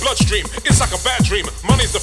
bloodstream. It's like a bad dream. Money's the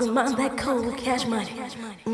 Talking about that cold cash money.